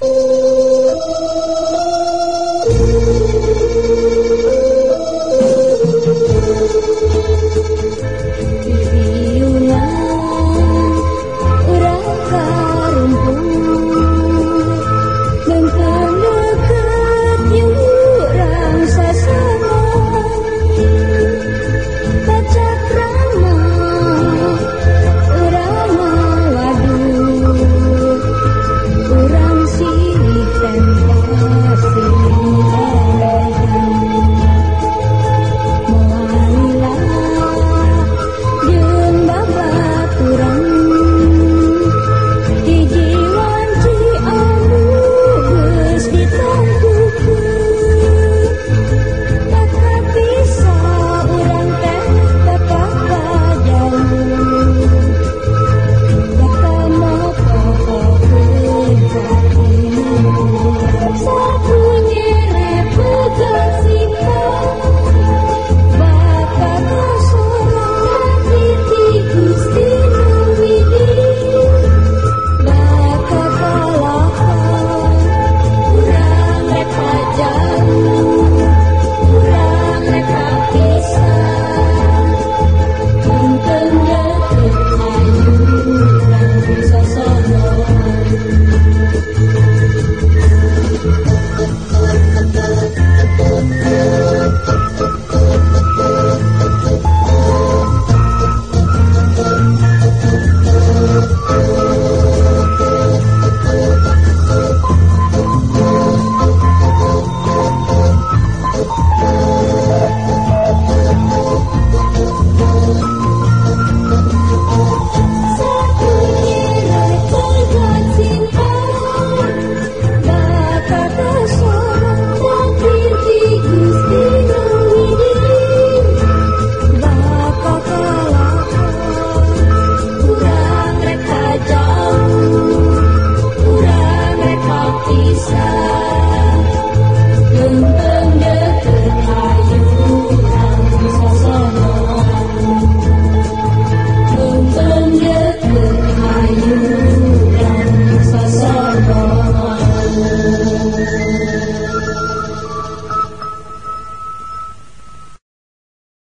Oh.